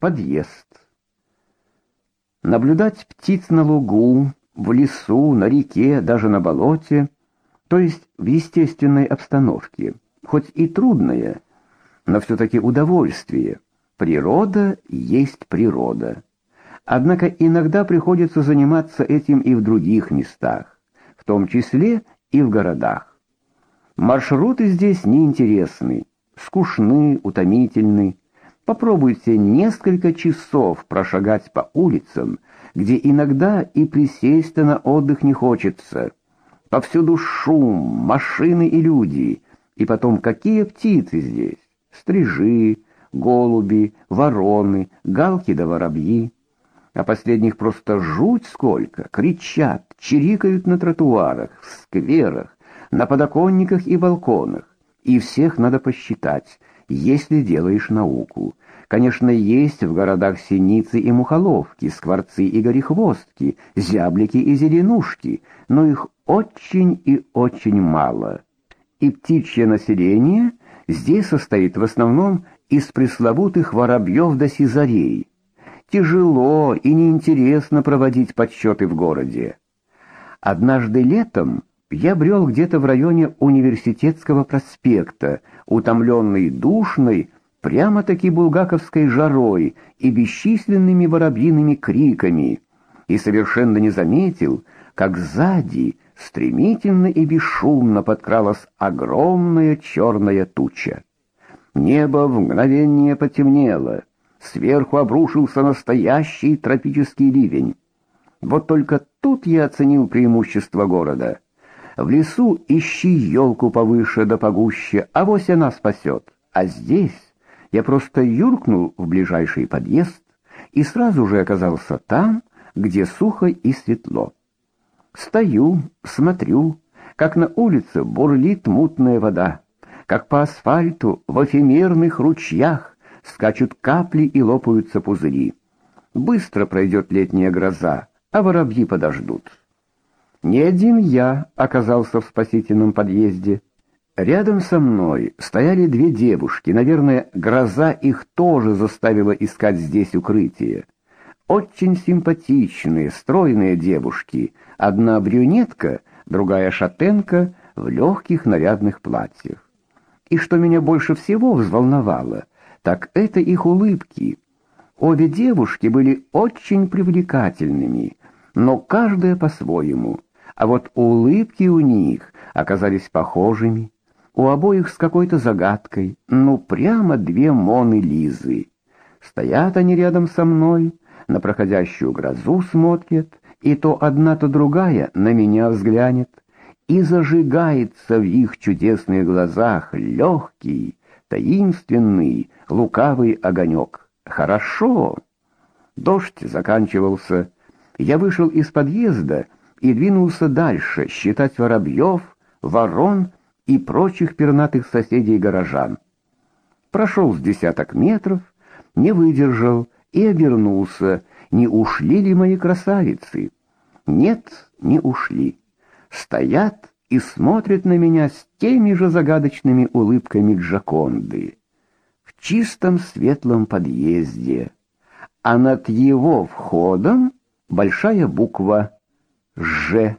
Подъезд. Наблюдать птиц на лугу, в лесу, на реке, даже на болоте, то есть в естественной обстановке, хоть и трудное, но все-таки удовольствие. Природа есть природа. Однако иногда приходится заниматься этим и в других местах, в том числе и в городах. Маршруты здесь неинтересны, скучны, утомительны. Попробуйте несколько часов прошагать по улицам, где иногда и присесть на отдых не хочется. Повсюду шум, машины и люди. И потом, какие птицы здесь? Стрижи, голуби, вороны, галки да воробьи. А последних просто жуть сколько, кричат, чирикают на тротуарах, в скверах, на подоконниках и балконах. И всех надо посчитать, если делаешь науку. Конечно, есть в городах синицы и мухоловки, скворцы и горехвостки, зяблики и зеленушки, но их очень и очень мало. И птичье население здесь состоит в основном из пресловутых воробьев до сизарей. Тяжело и неинтересно проводить подсчеты в городе. Однажды летом я брел где-то в районе университетского проспекта, утомленный душной, прямо-таки булгаковской жарой и бесчисленными воробьиными криками, и совершенно не заметил, как сзади стремительно и бесшумно подкралась огромная черная туча. Небо в мгновение потемнело, сверху обрушился настоящий тропический ливень. Вот только тут я оценил преимущество города. В лесу ищи елку повыше да погуще, а вось она спасет. А здесь я просто юркнул в ближайший подъезд и сразу же оказался там, где сухо и светло. Стою, смотрю, как на улице бурлит мутная вода, как по асфальту в эфемерных ручьях скачут капли и лопаются пузыри. Быстро пройдет летняя гроза, а воробьи подождут. Не один я оказался в спасительном подъезде. Рядом со мной стояли две девушки, наверное, гроза их тоже заставила искать здесь укрытие. Очень симпатичные, стройные девушки, одна брюнетка, другая шатенка в легких нарядных платьях. И что меня больше всего взволновало, так это их улыбки. Обе девушки были очень привлекательными, но каждая по-своему. А вот улыбки у них оказались похожими у обоих с какой-то загадкой, ну прямо две Моны Лизы. Стоят они рядом со мной, на проходящую грозу смотрят, и то одна, то другая на меня взглянет, и зажигается в их чудесных глазах легкий, таинственный, лукавый огонек. Хорошо. Дождь заканчивался. Я вышел из подъезда и двинулся дальше считать воробьев, ворон и прочих пернатых соседей горожан. Прошел с десяток метров, не выдержал и обернулся, не ушли ли мои красавицы. Нет, не ушли. Стоят и смотрят на меня с теми же загадочными улыбками Джаконды. В чистом светлом подъезде, а над его входом большая буква «Ж».